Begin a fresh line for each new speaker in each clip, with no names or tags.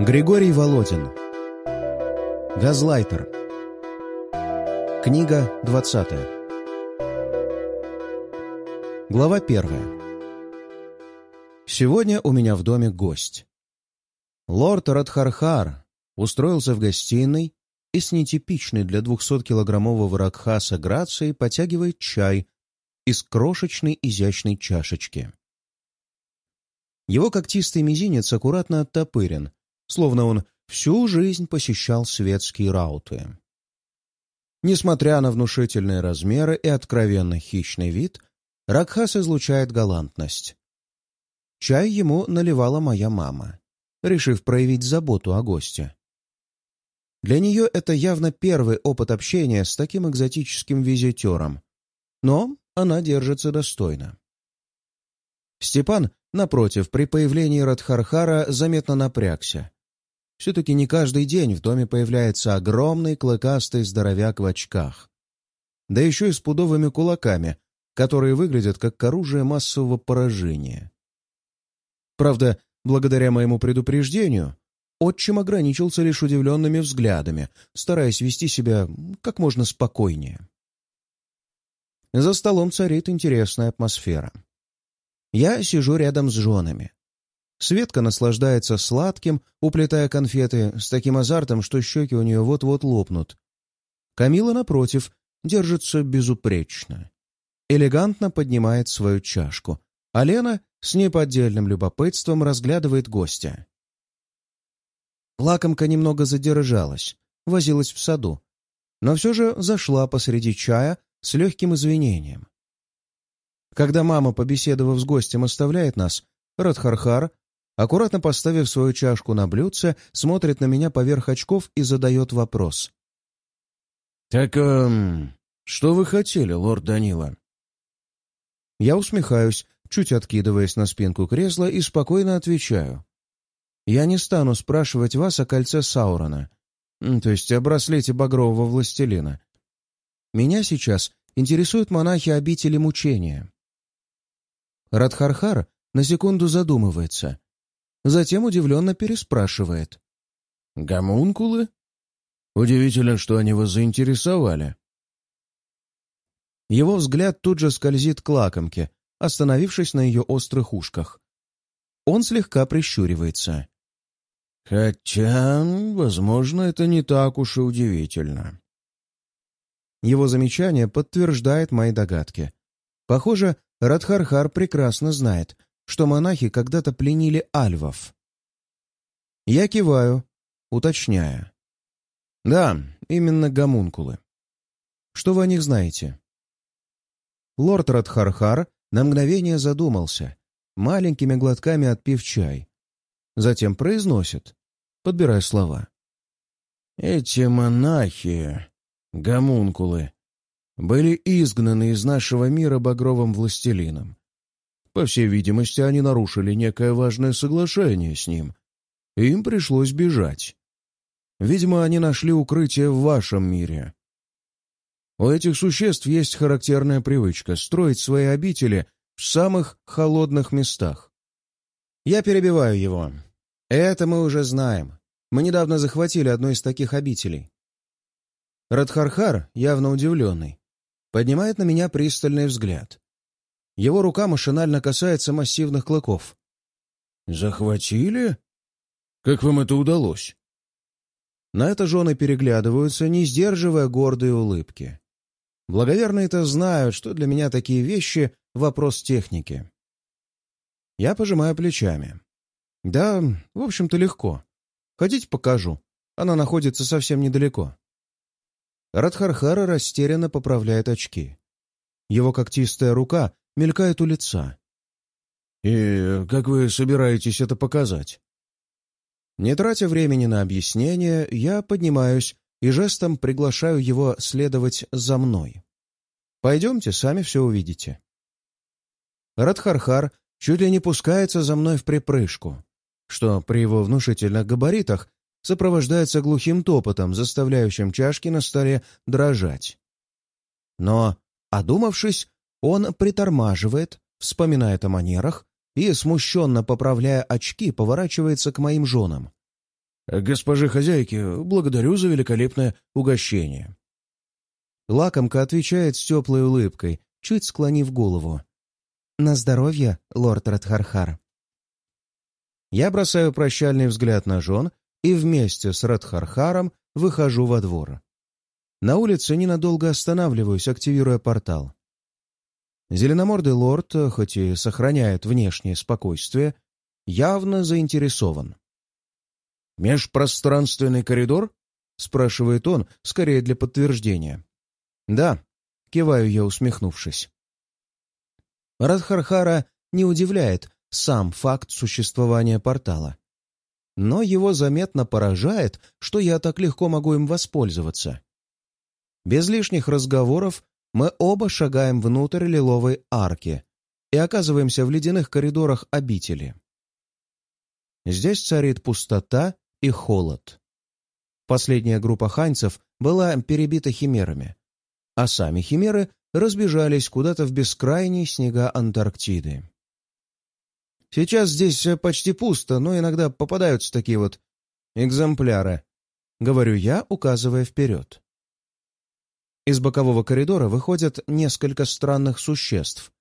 Григорий Володин Газлайтер Книга 20 Глава 1 Сегодня у меня в доме гость. Лорд Радхархар устроился в гостиной и с нетипичной для 200-килограммового ракхаса грацией потягивает чай из крошечной изящной чашечки. Его когтистый мизинец аккуратно оттопырен, словно он всю жизнь посещал светские рауты. Несмотря на внушительные размеры и откровенно хищный вид, Ракхас излучает галантность. Чай ему наливала моя мама, решив проявить заботу о госте. Для нее это явно первый опыт общения с таким экзотическим визитером, но она держится достойно. Степан, напротив, при появлении Радхархара заметно напрягся. Все-таки не каждый день в доме появляется огромный клыкастый здоровяк в очках. Да еще и с пудовыми кулаками, которые выглядят как оружие массового поражения. Правда, благодаря моему предупреждению, отчим ограничился лишь удивленными взглядами, стараясь вести себя как можно спокойнее. За столом царит интересная атмосфера. Я сижу рядом с женами. Светка наслаждается сладким, уплетая конфеты с таким азартом, что щеки у нее вот-вот лопнут. Камила, напротив, держится безупречно. Элегантно поднимает свою чашку, а Лена с неподдельным любопытством разглядывает гостя. Лакомка немного задержалась, возилась в саду, но все же зашла посреди чая с легким извинением. Когда мама, побеседовав с гостем, оставляет нас, Радхархар, аккуратно поставив свою чашку на блюдце, смотрит на меня поверх очков и задает вопрос. «Так, эм, что вы хотели, лорд Данила?» Я усмехаюсь, чуть откидываясь на спинку кресла, и спокойно отвечаю. «Я не стану спрашивать вас о кольце Саурона, то есть о браслете багрового властелина. Меня сейчас интересуют монахи обители мучения. Радхархар на секунду задумывается. Затем удивленно переспрашивает. «Гомункулы? Удивительно, что они вас заинтересовали». Его взгляд тут же скользит к лакомке, остановившись на ее острых ушках. Он слегка прищуривается. «Хотя, возможно, это не так уж и удивительно». Его замечание подтверждает мои догадки. Похоже, Радхархар прекрасно знает, что монахи когда-то пленили альвов. Я киваю, уточняя. Да, именно гомункулы. Что вы о них знаете? Лорд Радхархар на мгновение задумался, маленькими глотками отпив чай. Затем произносит, подбирая слова. «Эти монахи, гомункулы, были изгнаны из нашего мира багровым властелином. По всей видимости, они нарушили некое важное соглашение с ним. Им пришлось бежать. Видимо, они нашли укрытие в вашем мире. У этих существ есть характерная привычка строить свои обители в самых холодных местах. Я перебиваю его. Это мы уже знаем. Мы недавно захватили одну из таких обителей. Радхархар, явно удивленный, поднимает на меня пристальный взгляд. Его рука машинально касается массивных клыков. «Захватили? Как вам это удалось?» На это жены переглядываются, не сдерживая гордой улыбки. Благоверные-то знают, что для меня такие вещи — вопрос техники. Я пожимаю плечами. Да, в общем-то, легко. Хотите, покажу. Она находится совсем недалеко. Радхархара растерянно поправляет очки. Его когтистая рука мелькает у лица. «И как вы собираетесь это показать?» Не тратя времени на объяснение, я поднимаюсь и жестом приглашаю его следовать за мной. «Пойдемте, сами все увидите». Радхархар чуть ли не пускается за мной в припрыжку, что при его внушительных габаритах сопровождается глухим топотом, заставляющим чашки на столе дрожать. Но, одумавшись, он притормаживает, вспоминает о манерах и, смущенно поправляя очки, поворачивается к моим женам. «Госпожи хозяйки, благодарю за великолепное угощение».
Лакомка отвечает с теплой улыбкой, чуть склонив голову. «На здоровье, лорд Радхархар». Я бросаю прощальный взгляд на жен и вместе с Радхархаром выхожу во двор. На улице ненадолго останавливаюсь, активируя портал. Зеленомордый лорд, хоть и сохраняет внешнее спокойствие, явно заинтересован.
«Межпространственный коридор?» — спрашивает он, скорее для подтверждения.
«Да», — киваю я, усмехнувшись. Радхархара не удивляет сам факт существования портала. Но его заметно поражает, что я так легко могу им воспользоваться. Без лишних разговоров мы оба шагаем внутрь лиловой арки и оказываемся в ледяных коридорах обители. Здесь царит пустота и холод. Последняя группа ханьцев была перебита химерами, а сами химеры разбежались куда-то в бескрайние снега Антарктиды. Сейчас здесь почти пусто, но иногда попадаются такие вот экземпляры, говорю я, указывая вперед. Из бокового коридора выходят несколько странных существ,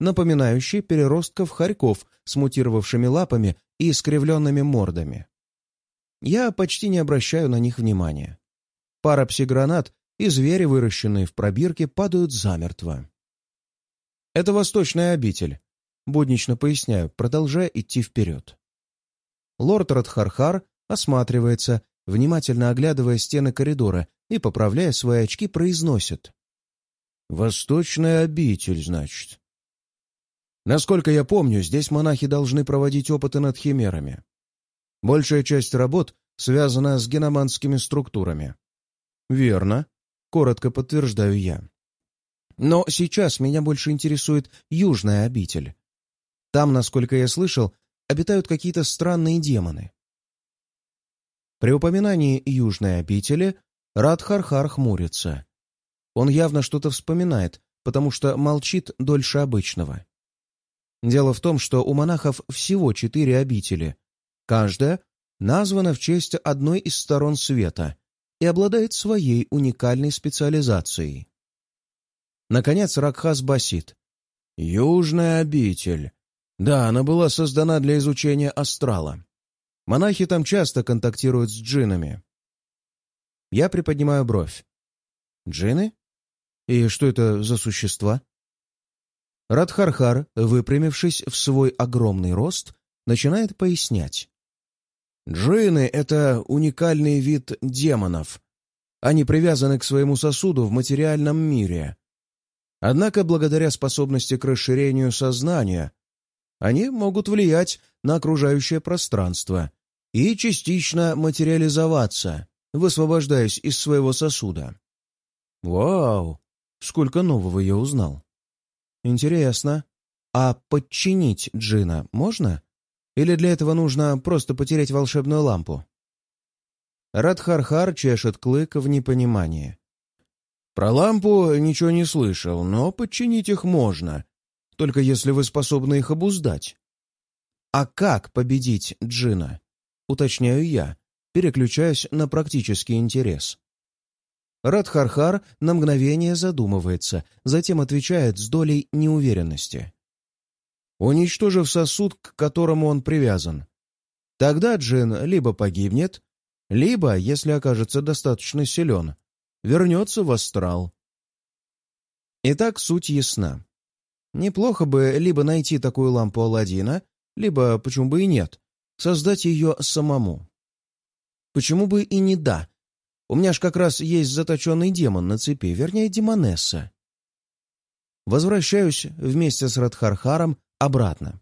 напоминающие переростков хорьков с мутировавшими лапами и искривленными мордами. Я почти не обращаю на них внимания. Пара псигранат и звери, выращенные в пробирке, падают замертво. Это восточная обитель. Буднично поясняю, продолжая идти вперед. Лорд Радхархар осматривается, внимательно оглядывая стены коридора и, поправляя свои очки, произносит. «Восточная обитель, значит. Насколько я помню, здесь монахи должны проводить опыты над химерами. Большая часть работ связана с геноманскими структурами». «Верно», — коротко подтверждаю я. «Но сейчас меня больше интересует южная обитель. Там, насколько я слышал, обитают какие-то странные демоны. При упоминании южной обители Радхархар хмурится. Он явно что-то вспоминает, потому что молчит дольше обычного. Дело в том, что у монахов всего четыре обители. Каждая названа в честь одной из сторон света и обладает своей уникальной специализацией. Наконец Ракхас басит. «Южная обитель. Да, она была создана для изучения астрала. Монахи там часто контактируют с джинами. Я приподнимаю бровь. Джины? И что это за существа? Радхархар, выпрямившись в свой огромный рост, начинает пояснять. Джины — это уникальный вид демонов. Они привязаны к своему сосуду в материальном мире. Однако, благодаря способности к расширению сознания, они могут влиять на окружающее пространство и частично материализоваться, высвобождаясь из своего сосуда. Вау! Сколько нового я узнал. Интересно, а подчинить джина можно? Или для этого нужно просто потерять волшебную лампу? Радхархар чешет клык в непонимании. Про лампу ничего не слышал, но подчинить их можно, только если вы способны их обуздать. А как победить Джина? Уточняю я, переключаясь на практический интерес. Радхархар на мгновение задумывается, затем отвечает с долей неуверенности. Уничтожив сосуд, к которому он привязан. Тогда Джин либо погибнет, либо, если окажется достаточно силен, вернется в астрал. Итак, суть ясна. Неплохо бы либо найти такую лампу Аладдина, либо, почему бы и нет, создать ее самому. Почему бы и не да? У меня ж как раз есть заточенный демон на цепи, вернее, демонесса. Возвращаюсь вместе с Радхархаром обратно.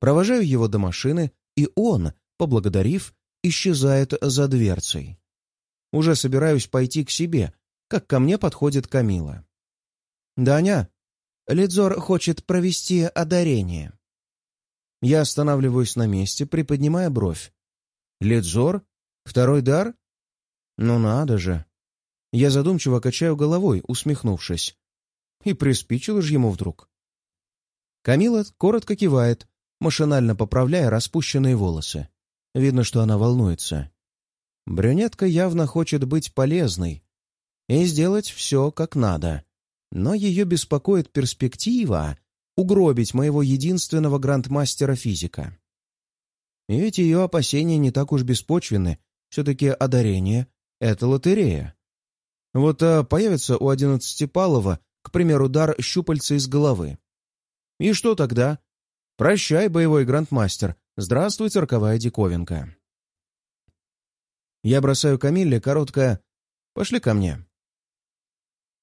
Провожаю его до машины, и он, поблагодарив, исчезает за дверцей. Уже собираюсь пойти к себе, как ко мне подходит Камила. «Даня, Лидзор хочет провести одарение». Я останавливаюсь на месте, приподнимая бровь. «Лидзор? Второй дар? Ну надо же!» Я задумчиво качаю головой, усмехнувшись. И приспичило же ему вдруг. Камила коротко кивает, машинально поправляя распущенные волосы. Видно, что она волнуется. Брюнетка явно хочет быть полезной и сделать все как надо, но ее беспокоит перспектива угробить моего единственного грандмастера физика. И ведь ее опасения не так уж беспочвенны, все-таки одарение — это лотерея. Вот а появится у одиннадцатипалого, к примеру, дар щупальца из головы. И что тогда? Прощай, боевой грандмастер, здравствуй, цирковая диковинка. Я бросаю Камилле короткое «пошли ко мне».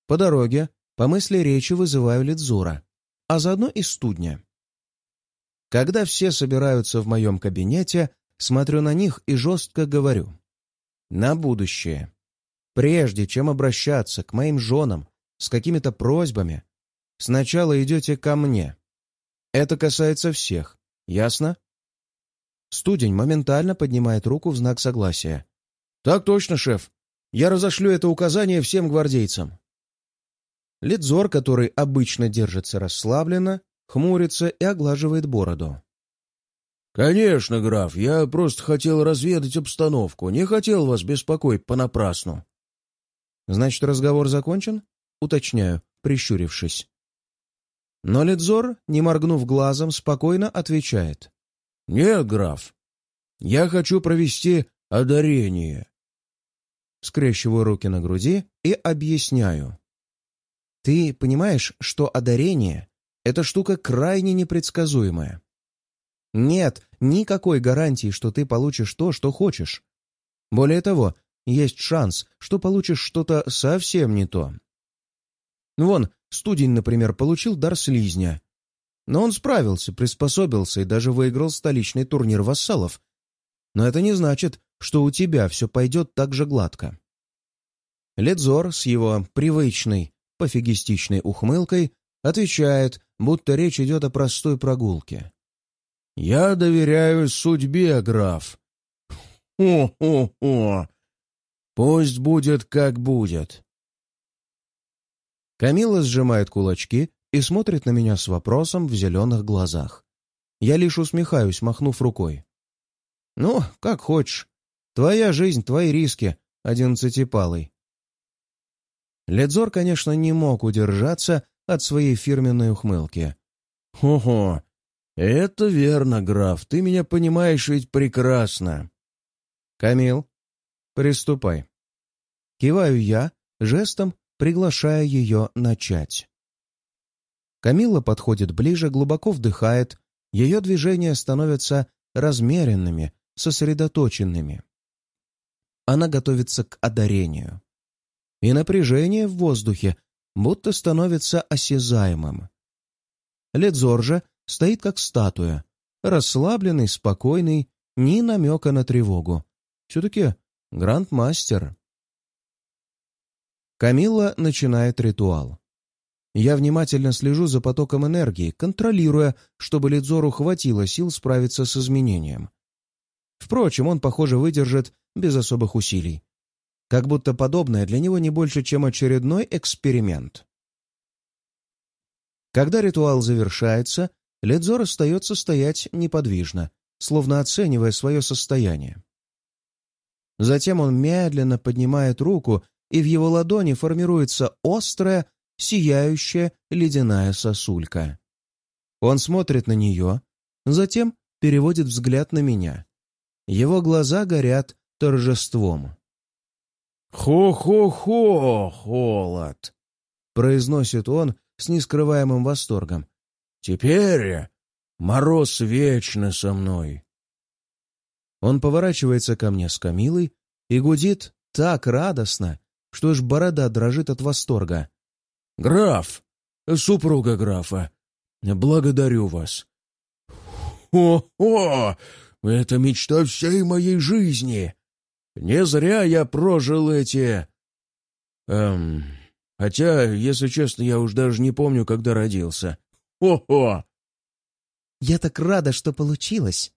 По дороге, по мысли речи вызываю Лидзура, а заодно и студня. Когда все собираются в моем кабинете, смотрю на них и жестко говорю. На будущее. Прежде чем обращаться к моим женам с какими-то просьбами, сначала идете ко мне. Это касается всех. Ясно? Студень моментально поднимает руку в знак согласия. «Так точно, шеф. Я разошлю это указание всем гвардейцам». Лидзор, который обычно держится расслабленно, хмурится и оглаживает бороду.
«Конечно, граф, я просто хотел разведать обстановку, не хотел вас беспокоить понапрасну».
«Значит, разговор закончен?» — уточняю, прищурившись. Но Лидзор, не моргнув глазом, спокойно отвечает.
«Нет, граф, я хочу провести одарение
скрещиваю руки на груди и объясняю. Ты понимаешь, что одарение — это штука крайне непредсказуемая. Нет никакой гарантии, что ты получишь то, что хочешь. Более того, есть шанс, что получишь что-то совсем не то. Вон, студень, например, получил дар слизня. Но он справился, приспособился и даже выиграл столичный турнир вассалов. Но это не значит, что у тебя все пойдет так же гладко. Ледзор с его привычной пофигистичной ухмылкой отвечает, будто речь идет о простой прогулке.
«Я доверяю судьбе, граф. Хо-хо-хо! Пусть будет, как будет!»
Камила сжимает кулачки и смотрит на меня с вопросом в зеленых глазах. Я лишь усмехаюсь, махнув рукой. «Ну, как хочешь. Твоя жизнь, твои риски, одиннадцатипалый». Ледзор, конечно, не мог удержаться от своей фирменной ухмылки.
«Хо-хо! Это верно, граф, ты меня понимаешь ведь прекрасно!»
«Камил, приступай!» Киваю я, жестом приглашая ее начать. Камилла подходит ближе, глубоко вдыхает, ее движения становятся размеренными, сосредоточенными она готовится к одарению. И напряжение в воздухе будто становится осязаемым. Ледзор же стоит как статуя, расслабленный, спокойный, ни намека на тревогу. Все-таки грандмастер. Камилла начинает ритуал. Я внимательно слежу за потоком энергии, контролируя, чтобы Ледзору хватило сил справиться с изменением. Впрочем, он, похоже, выдержит без особых усилий. Как будто подобное для него не больше, чем очередной эксперимент. Когда ритуал завершается, Ледзор остается стоять неподвижно, словно оценивая свое состояние. Затем он медленно поднимает руку, и в его ладони формируется острая, сияющая ледяная сосулька. Он смотрит на нее, затем переводит взгляд на меня. Его глаза горят торжеством.
«Хо-хо-хо, холод!» — произносит он с нескрываемым восторгом. «Теперь мороз вечно со мной!»
Он поворачивается ко мне с Камилой и гудит так радостно, что аж борода дрожит от восторга.
«Граф! Супруга графа! Благодарю вас!» «Хо-хо! Это мечта всей моей жизни! Не зря я прожил эти... Эм... Хотя, если честно, я уж даже не помню, когда родился. О-хо!
Я так рада, что получилось.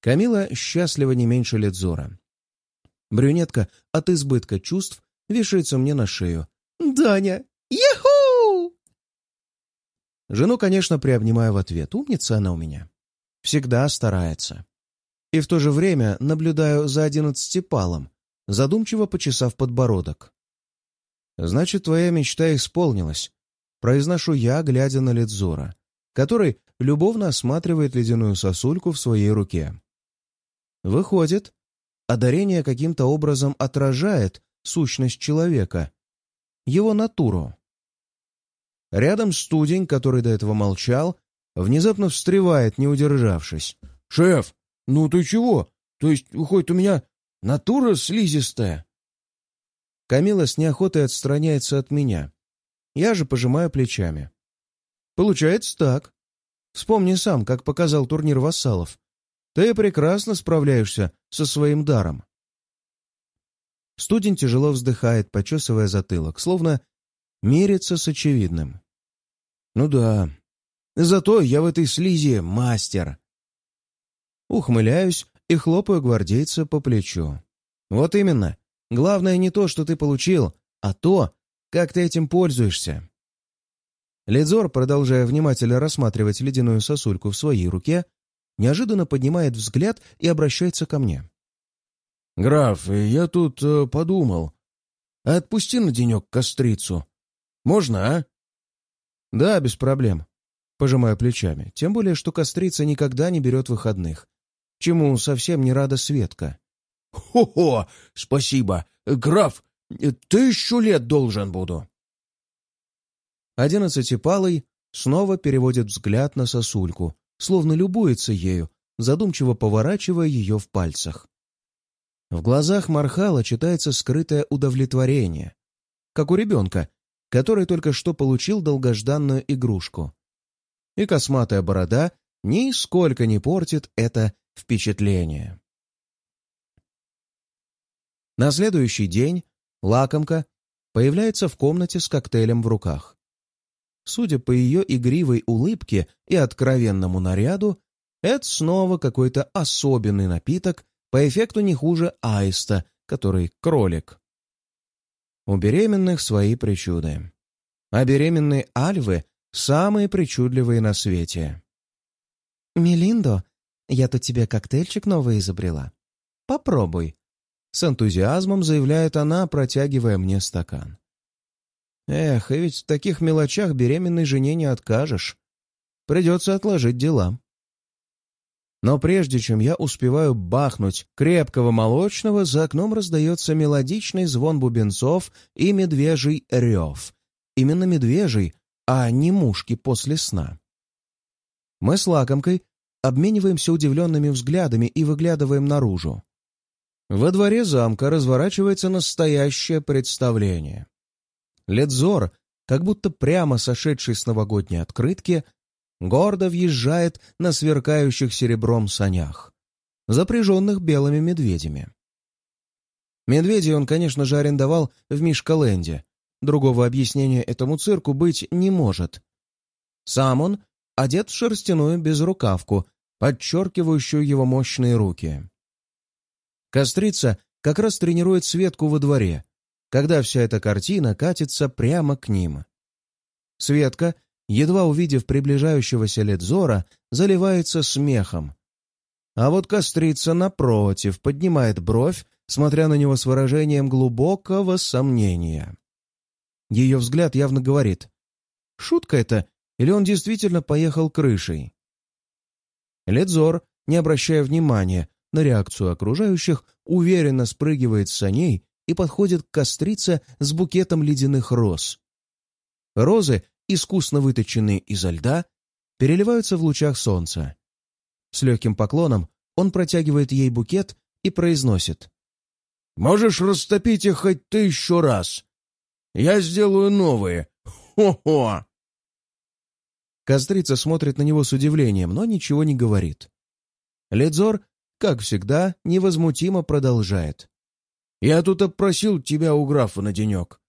Камила счастлива не меньше Ледзора. Брюнетка от избытка чувств вешается мне на шею. «Даня! Яху!» Жену, конечно, приобнимаю в ответ. Умница она у меня. Всегда старается. И в то же время наблюдаю за одиннадцатипалом, задумчиво почесав подбородок. «Значит, твоя мечта исполнилась», — произношу я, глядя на Ледзора, который любовно осматривает ледяную сосульку в своей руке. Выходит, одарение каким-то образом отражает сущность человека, его натуру. Рядом студень, который до этого молчал, внезапно встревает, не удержавшись.
«Шеф, ну ты чего? То есть, выходит, у меня натура слизистая?»
Камила с неохотой отстраняется от меня. Я же пожимаю плечами. «Получается так. Вспомни сам, как показал турнир вассалов. Ты прекрасно справляешься со своим даром». Студень тяжело вздыхает, почесывая затылок, словно мерится с очевидным. «Ну да. Зато я в этой слизи мастер». Ухмыляюсь и хлопаю гвардейца по плечу. «Вот именно. Главное не то, что ты получил, а то, как ты этим пользуешься». Ледзор, продолжая внимательно рассматривать ледяную сосульку в своей руке, неожиданно поднимает взгляд и обращается ко мне.
«Граф, я тут э, подумал. Отпусти на денек кострицу. Можно, а?»
«Да, без проблем». Пожимаю плечами. Тем более, что кострица никогда не берет выходных. Чему совсем не рада Светка.
«Хо-хо! Спасибо! Граф, тысячу лет должен буду!»
Одиннадцатипалый снова переводит взгляд на сосульку, словно любуется ею, задумчиво поворачивая ее в пальцах. В глазах Мархала читается скрытое удовлетворение, как у ребенка, который только что получил долгожданную игрушку. И косматая борода нисколько не портит это впечатление. На следующий день лакомка появляется в комнате с коктейлем в руках. Судя по ее игривой улыбке и откровенному наряду, это снова какой-то особенный напиток, по эффекту не хуже аиста, который кролик. У беременных свои причуды. А беременные альвы — самые причудливые на свете. «Мелиндо, я тут тебе коктейльчик новый изобрела. Попробуй», — с энтузиазмом заявляет она, протягивая мне стакан. «Эх, и ведь в таких мелочах беременной жене не откажешь. Придется отложить дела». Но прежде чем я успеваю бахнуть крепкого молочного, за окном раздается мелодичный звон бубенцов и медвежий рев. Именно медвежий, а не мушки после сна. Мы с лакомкой обмениваемся удивленными взглядами и выглядываем наружу. Во дворе замка разворачивается настоящее представление. Ледзор, как будто прямо сошедший с новогодней открытки, гордо въезжает на сверкающих серебром санях, запряженных белыми медведями. Медведей он, конечно же, арендовал в Мишкаленде. Другого объяснения этому цирку быть не может. Сам он одет в шерстяную безрукавку, подчеркивающую его мощные руки. Кострица как раз тренирует Светку во дворе, когда вся эта картина катится прямо к ним. Светка едва увидев приближающегося Ледзора, заливается смехом. А вот кострица, напротив, поднимает бровь, смотря на него с выражением глубокого сомнения. Ее взгляд явно говорит, шутка это или он действительно поехал крышей? Ледзор, не обращая внимания на реакцию окружающих, уверенно спрыгивает с саней и подходит к кострице с букетом ледяных роз. Розы искусно выточенные изо льда, переливаются в лучах солнца. С легким поклоном он протягивает ей букет и произносит.
«Можешь растопить их хоть тысячу раз. Я сделаю новые. Хо-хо!»
Кострица смотрит на него с удивлением, но ничего не говорит. Ледзор, как всегда, невозмутимо продолжает.
«Я тут опросил тебя у графа на денек».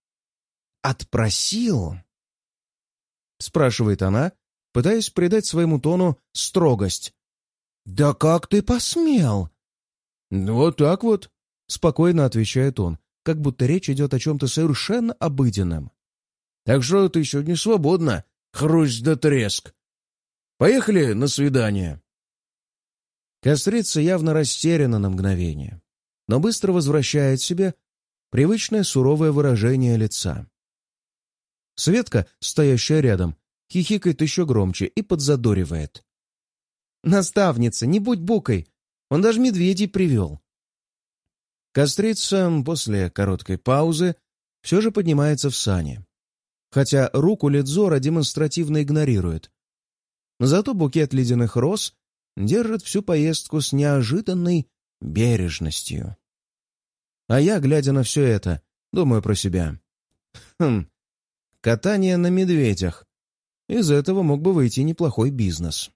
«Отпросил?» — спрашивает она, пытаясь придать своему тону строгость. «Да как ты посмел?»
«Вот так вот», —
спокойно отвечает он, как будто речь идет о чем-то совершенно обыденном.
«Так что ты сегодня свободна, хрусть да треск. Поехали на свидание».
Кострица явно растеряна на мгновение, но быстро возвращает себе привычное суровое выражение лица. Светка, стоящая рядом, хихикает еще громче и подзадоривает. «Наставница, не будь букой! Он даже медведей привел!» Кострица после короткой паузы все же поднимается в сани, хотя руку Ледзора демонстративно игнорирует. Зато букет ледяных роз держит всю поездку с неожиданной бережностью. А я, глядя на все это, думаю про себя. Хм, катание на медведях. Из этого мог бы выйти неплохой бизнес.